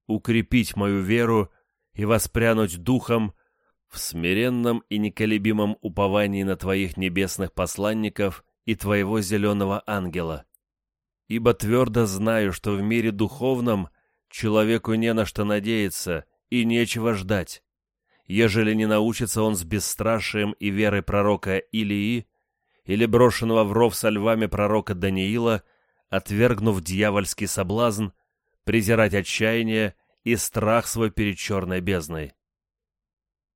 укрепить мою веру и воспрянуть духом в смиренном и неколебимом уповании на Твоих небесных посланников и Твоего зеленого ангела. Ибо твердо знаю, что в мире духовном Человеку не на что надеяться и нечего ждать, ежели не научится он с бесстрашием и верой пророка Илии или брошенного в ров со львами пророка Даниила, отвергнув дьявольский соблазн, презирать отчаяние и страх свой перед черной бездной.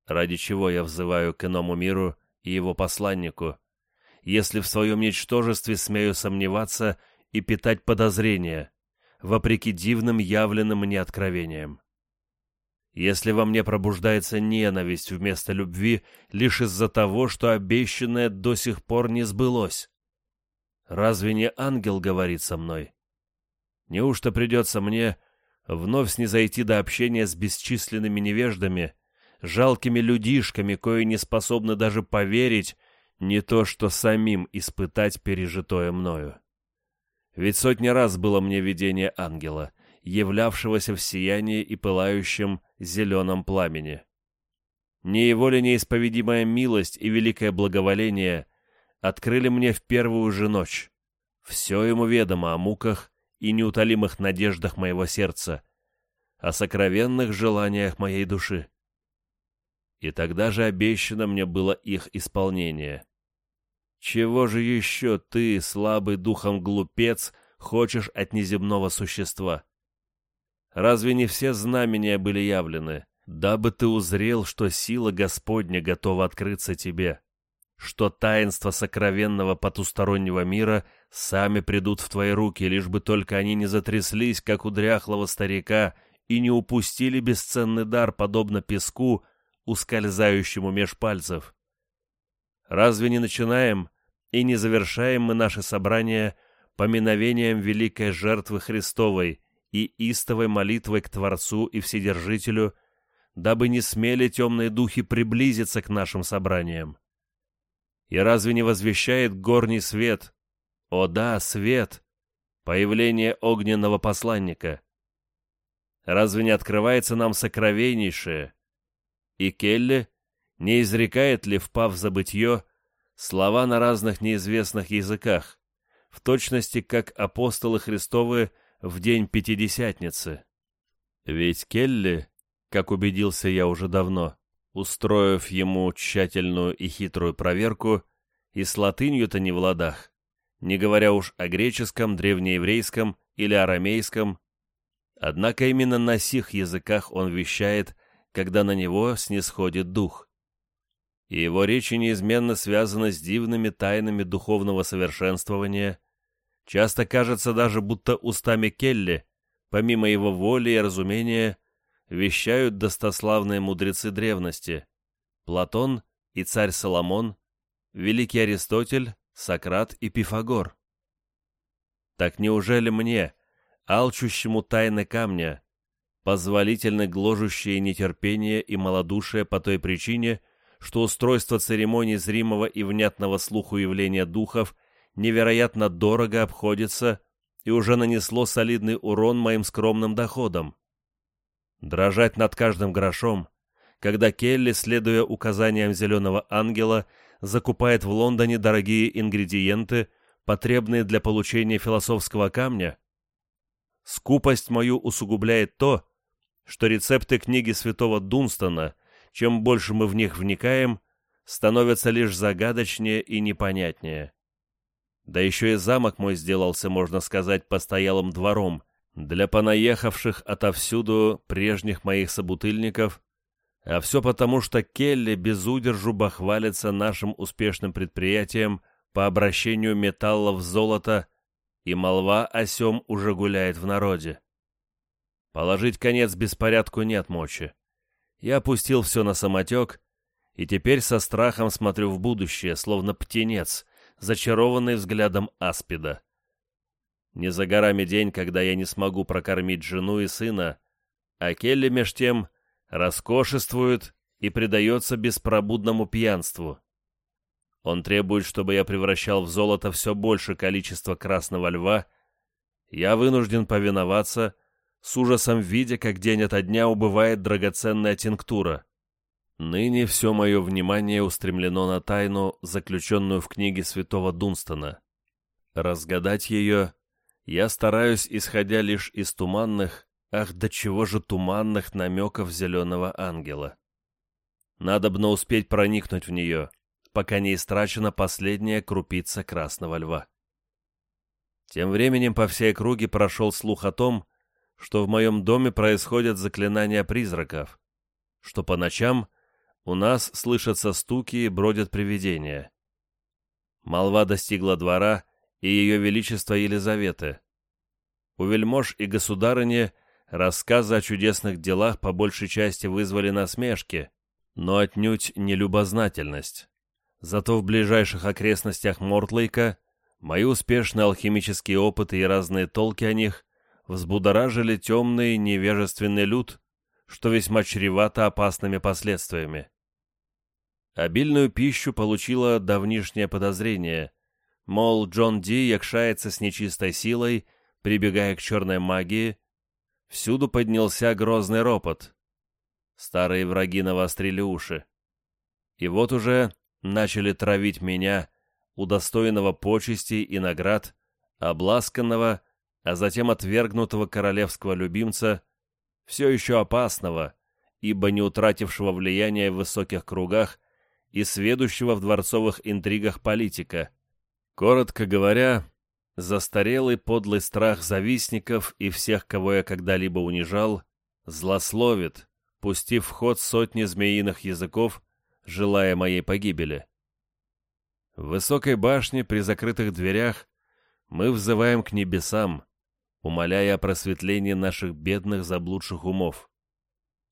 Ради чего я взываю к иному миру и его посланнику, если в своем ничтожестве смею сомневаться и питать подозрения, вопреки дивным явленным мне откровениям. Если во мне пробуждается ненависть вместо любви лишь из-за того, что обещанное до сих пор не сбылось, разве не ангел говорит со мной? Неужто придется мне вновь снизойти до общения с бесчисленными невеждами, жалкими людишками, кои не способны даже поверить, не то что самим испытать пережитое мною? Ведь сотни раз было мне видение ангела, являвшегося в сиянии и пылающем зеленом пламени. Не его ли неисповедимая милость и великое благоволение открыли мне в первую же ночь. Все ему ведомо о муках и неутолимых надеждах моего сердца, о сокровенных желаниях моей души. И тогда же обещано мне было их исполнение. Чего же еще ты, слабый духом глупец, хочешь от неземного существа? Разве не все знамения были явлены, дабы ты узрел, что сила Господня готова открыться тебе, что таинство сокровенного потустороннего мира сами придут в твои руки, лишь бы только они не затряслись, как у дряхлого старика, и не упустили бесценный дар, подобно песку, ускользающему меж пальцев. Разве не начинаем и не завершаем мы наше собрание поминовением великой жертвы Христовой и истовой молитвой к Творцу и Вседержителю, дабы не смели темные духи приблизиться к нашим собраниям? И разве не возвещает горний свет, о да, свет, появление огненного посланника? Разве не открывается нам сокровеннейшее? И Келли не изрекает ли, впав в забытье, слова на разных неизвестных языках, в точности как апостолы Христовы в день Пятидесятницы? Ведь Келли, как убедился я уже давно, устроив ему тщательную и хитрую проверку, и с латынью-то не в ладах, не говоря уж о греческом, древнееврейском или арамейском, однако именно на сих языках он вещает когда на него снисходит дух. И его речи неизменно связаны с дивными тайнами духовного совершенствования. Часто кажется даже, будто устами Келли, помимо его воли и разумения, вещают достославные мудрецы древности – Платон и царь Соломон, великий Аристотель, Сократ и Пифагор. Так неужели мне, алчущему тайны камня, позволительны гложущее нетерпение и малодушие по той причине, что устройство церемоний зримого и внятного слуху явления духов невероятно дорого обходится и уже нанесло солидный урон моим скромным доходам. Дрожать над каждым грошом, когда Келли, следуя указаниям зеленого ангела, закупает в Лондоне дорогие ингредиенты, потребные для получения философского камня, скупость мою усугубляет то, что рецепты книги святого Дунстона, чем больше мы в них вникаем, становятся лишь загадочнее и непонятнее. Да еще и замок мой сделался, можно сказать, постоялым двором для понаехавших отовсюду прежних моих собутыльников, а все потому, что Келли без удержу бахвалится нашим успешным предприятием по обращению металла в золото, и молва о сем уже гуляет в народе. Положить конец беспорядку нет мочи. Я опустил все на самотек, и теперь со страхом смотрю в будущее, словно птенец, зачарованный взглядом аспида. Не за горами день, когда я не смогу прокормить жену и сына, а Келли меж тем роскошествует и предается беспробудному пьянству. Он требует, чтобы я превращал в золото все больше количество красного льва. Я вынужден повиноваться с ужасом видя, как день ото дня убывает драгоценная тинктура. Ныне все мое внимание устремлено на тайну, заключенную в книге святого Дунстона. Разгадать ее я стараюсь, исходя лишь из туманных, ах, до чего же туманных намеков зеленого ангела. Надобно успеть проникнуть в нее, пока не истрачена последняя крупица красного льва. Тем временем по всей округе прошел слух о том, что в моем доме происходят заклинания призраков, что по ночам у нас слышатся стуки и бродят привидения. Молва достигла двора и ее величества Елизаветы. У вельмож и государыни рассказы о чудесных делах по большей части вызвали насмешки, но отнюдь не любознательность. Зато в ближайших окрестностях Мортлейка мои успешные алхимические опыты и разные толки о них взбудоражили темный невежественный люд, что весьма чревато опасными последствиями. Обильную пищу получило давнишнее подозрение, мол, Джон Ди якшается с нечистой силой, прибегая к черной магии. Всюду поднялся грозный ропот. Старые враги навострили уши. И вот уже начали травить меня, удостоенного почестей и наград, обласканного, а затем отвергнутого королевского любимца, все еще опасного, ибо не утратившего влияния в высоких кругах и сведущего в дворцовых интригах политика. Коротко говоря, застарелый подлый страх завистников и всех, кого я когда-либо унижал, злословит, пустив в ход сотни змеиных языков, желая моей погибели. В высокой башне при закрытых дверях Мы взываем к небесам, умоляя о просветлении наших бедных заблудших умов.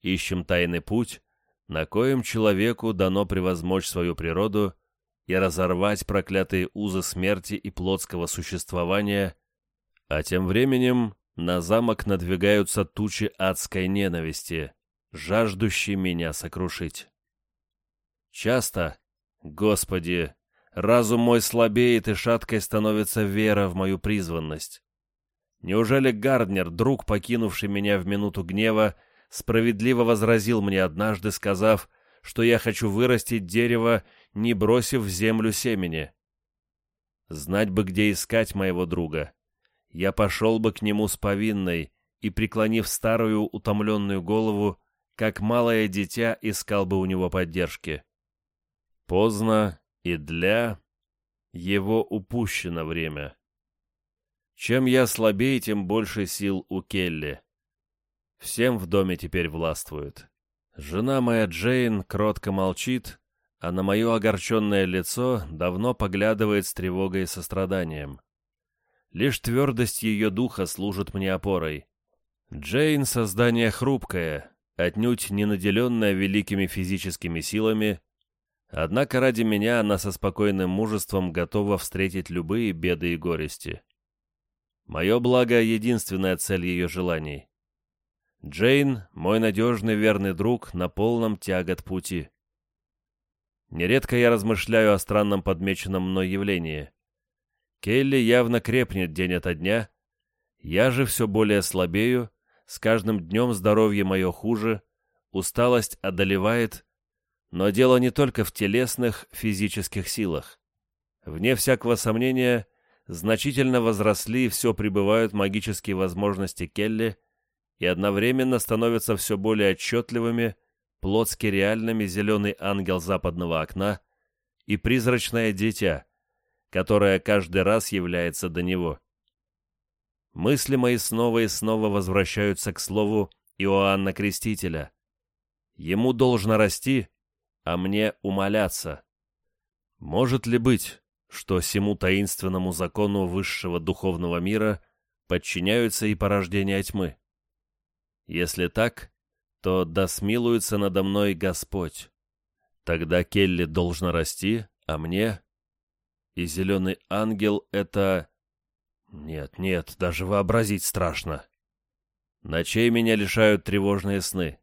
Ищем тайный путь, на коем человеку дано превозмочь свою природу и разорвать проклятые узы смерти и плотского существования, а тем временем на замок надвигаются тучи адской ненависти, жаждущие меня сокрушить. Часто, Господи, разум мой слабеет и шаткой становится вера в мою призванность. Неужели Гарднер, друг, покинувший меня в минуту гнева, справедливо возразил мне однажды, сказав, что я хочу вырастить дерево, не бросив в землю семени? Знать бы, где искать моего друга. Я пошел бы к нему с повинной и, преклонив старую утомленную голову, как малое дитя искал бы у него поддержки. Поздно и для его упущено время. Чем я слабее, тем больше сил у Келли. Всем в доме теперь властвует. Жена моя Джейн кротко молчит, а на мое огорченное лицо давно поглядывает с тревогой и состраданием. Лишь твердость ее духа служит мне опорой. Джейн — создание хрупкое, отнюдь не наделенная великими физическими силами, однако ради меня она со спокойным мужеством готова встретить любые беды и горести. Мое благо — единственная цель ее желаний. Джейн — мой надежный верный друг на полном тягот пути. Нередко я размышляю о странном подмеченном мной явлении. Келли явно крепнет день ото дня, я же все более слабею, с каждым днем здоровье мое хуже, усталость одолевает, но дело не только в телесных, физических силах. Вне всякого сомнения, значительно возросли и все прибывают магические возможности Келли — и одновременно становятся все более отчетливыми плотски реальными зеленый ангел западного окна и призрачное дитя, которое каждый раз является до него. Мысли мои снова и снова возвращаются к слову Иоанна Крестителя. Ему должно расти, а мне умоляться. Может ли быть, что всему таинственному закону высшего духовного мира подчиняются и порождения тьмы? Если так, то да смилуется надо мной Господь. Тогда Келли должна расти, а мне... И зеленый ангел — это... Нет, нет, даже вообразить страшно. Ночей меня лишают тревожные сны.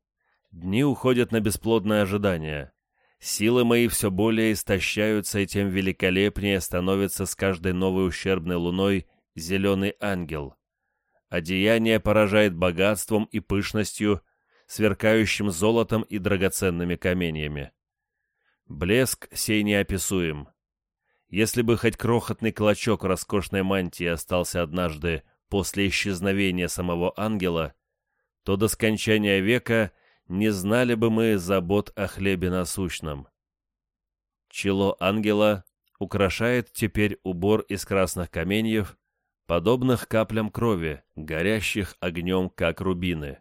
Дни уходят на бесплодное ожидание. Силы мои все более истощаются, и тем великолепнее становится с каждой новой ущербной луной зеленый ангел одеяние поражает богатством и пышностью, сверкающим золотом и драгоценными каменьями. Блеск сей неописуем. Если бы хоть крохотный клочок роскошной мантии остался однажды после исчезновения самого ангела, то до скончания века не знали бы мы забот о хлебе насущном. Чело ангела украшает теперь убор из красных каменьев, подобных каплям крови, горящих огнем, как рубины.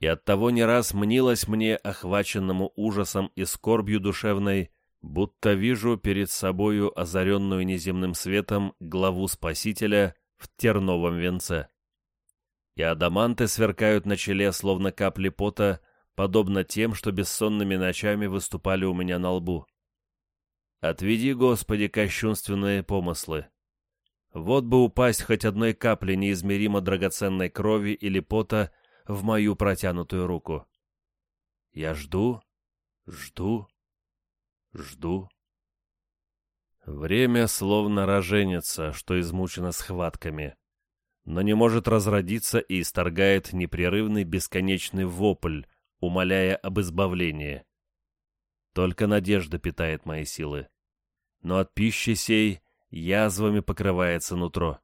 И оттого не раз мнилось мне, охваченному ужасом и скорбью душевной, будто вижу перед собою озаренную неземным светом главу Спасителя в терновом венце. И адаманты сверкают на челе, словно капли пота, подобно тем, что бессонными ночами выступали у меня на лбу. Отведи, Господи, кощунственные помыслы. Вот бы упасть хоть одной капли неизмеримо драгоценной крови или пота в мою протянутую руку. Я жду, жду, жду. Время словно роженица, что измучено схватками, но не может разродиться и исторгает непрерывный бесконечный вопль, умоляя об избавлении. Только надежда питает мои силы. Но от пищи сей язвами покрывается нутро.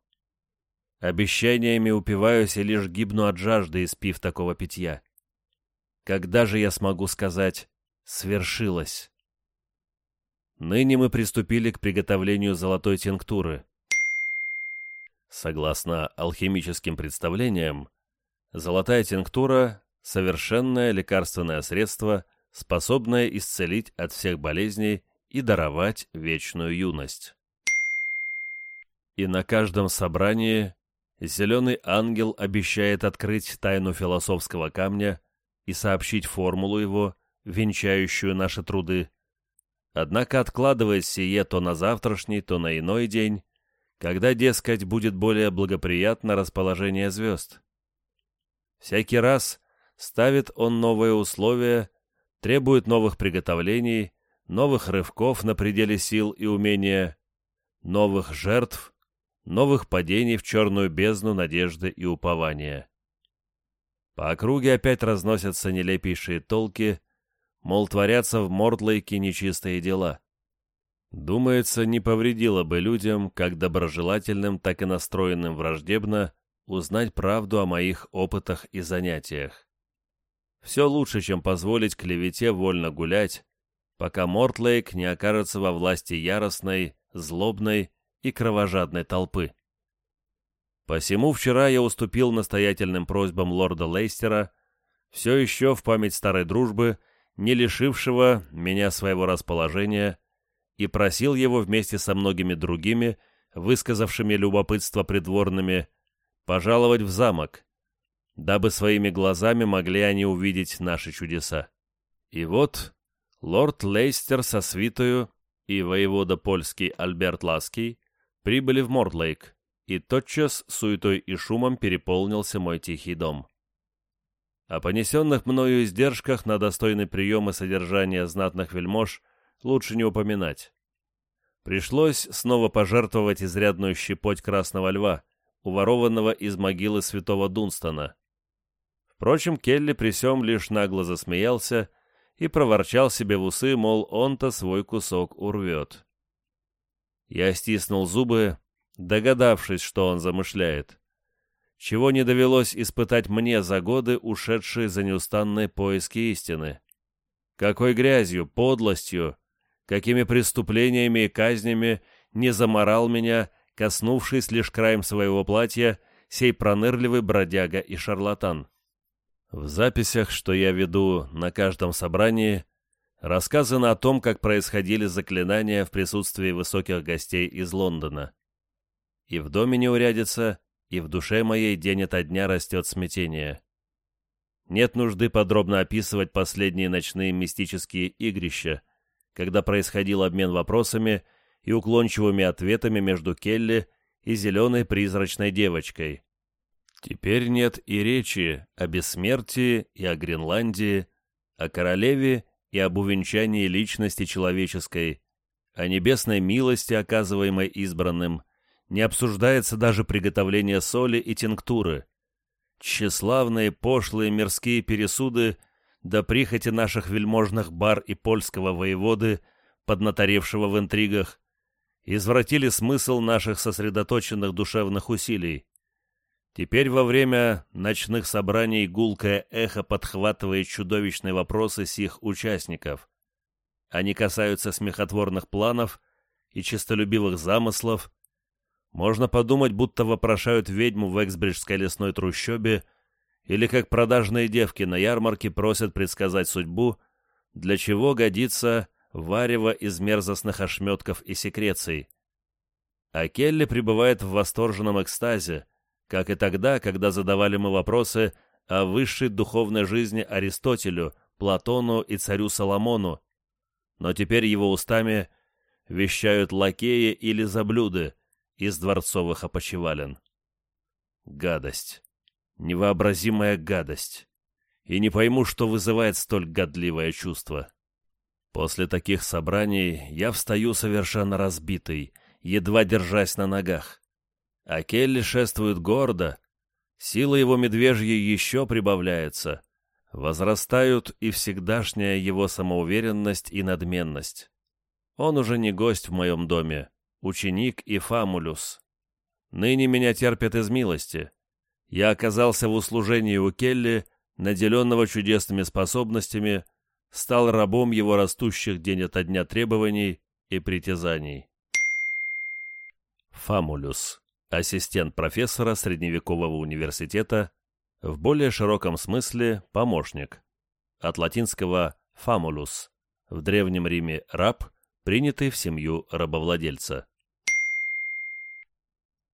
Обещаниями упиваюсь и лишь гибну от жажды, испив такого питья. Когда же я смогу сказать «свершилось»? Ныне мы приступили к приготовлению золотой тинктуры. Согласно алхимическим представлениям, золотая тинктура — совершенное лекарственное средство, способное исцелить от всех болезней и даровать вечную юность. И на каждом собрании зеленый ангел обещает открыть тайну философского камня и сообщить формулу его, венчающую наши труды. Однако откладывает сие то на завтрашний, то на иной день, когда, дескать, будет более благоприятно расположение звезд. Всякий раз ставит он новые условия, требует новых приготовлений, новых рывков на пределе сил и умения, новых жертв, новых падений в черную бездну надежды и упования. По округе опять разносятся нелепейшие толки, мол, творятся в Мордлейке нечистые дела. Думается, не повредило бы людям, как доброжелательным, так и настроенным враждебно, узнать правду о моих опытах и занятиях. Все лучше, чем позволить клевете вольно гулять, пока Мортлейк не окажется во власти яростной, злобной и кровожадной толпы. Посему вчера я уступил настоятельным просьбам лорда Лейстера, все еще в память старой дружбы, не лишившего меня своего расположения, и просил его вместе со многими другими, высказавшими любопытство придворными, пожаловать в замок, дабы своими глазами могли они увидеть наши чудеса. И вот лорд Лейстер со свитою и воевода польский Альберт Лаский прибыли в Мордлейк, и тотчас суетой и шумом переполнился мой тихий дом. О понесенных мною издержках на достойный прием и содержание знатных вельмож лучше не упоминать. Пришлось снова пожертвовать изрядную щепоть красного льва, уворованного из могилы святого Дунстона. Впрочем, Келли при сём лишь нагло засмеялся и проворчал себе в усы, мол, он-то свой кусок урвет. Я стиснул зубы, догадавшись, что он замышляет. Чего не довелось испытать мне за годы, ушедшие за неустанные поиски истины. Какой грязью, подлостью, какими преступлениями и казнями не заморал меня, коснувшись лишь краем своего платья, сей пронырливый бродяга и шарлатан. В записях, что я веду на каждом собрании, рассказано о том, как происходили заклинания в присутствии высоких гостей из Лондона. И в доме не урядится, и в душе моей день ото дня растет смятение. Нет нужды подробно описывать последние ночные мистические игрища, когда происходил обмен вопросами и уклончивыми ответами между Келли и зеленой призрачной девочкой. Теперь нет и речи о бессмертии и о Гренландии, о королеве и об увенчании личности человеческой, о небесной милости, оказываемой избранным, не обсуждается даже приготовление соли и тинктуры. Тщеславные, пошлые мирские пересуды до прихоти наших вельможных бар и польского воеводы, поднаторевшего в интригах, извратили смысл наших сосредоточенных душевных усилий. Теперь во время ночных собраний гулкое эхо подхватывает чудовищные вопросы сих участников. Они касаются смехотворных планов и честолюбивых замыслов. Можно подумать, будто вопрошают ведьму в Эксбриджской лесной трущобе или как продажные девки на ярмарке просят предсказать судьбу, для чего годится варево из мерзостных ошметков и секреций. А Келли пребывает в восторженном экстазе, как и тогда, когда задавали мы вопросы о высшей духовной жизни Аристотелю, Платону и царю Соломону, но теперь его устами вещают лакеи или заблюды из дворцовых опочивален. Гадость. Невообразимая гадость. И не пойму, что вызывает столь годливое чувство. После таких собраний я встаю совершенно разбитый, едва держась на ногах. А Келли шествует гордо, сила его медвежьей еще прибавляется, возрастают и всегдашняя его самоуверенность и надменность. Он уже не гость в моем доме, ученик и фамулюс. Ныне меня терпят из милости. Я оказался в услужении у Келли, наделенного чудесными способностями, стал рабом его растущих день ото дня требований и притязаний. Фамулюс ассистент профессора средневекового университета, в более широком смысле помощник, от латинского «famulus», в Древнем Риме раб, принятый в семью рабовладельца.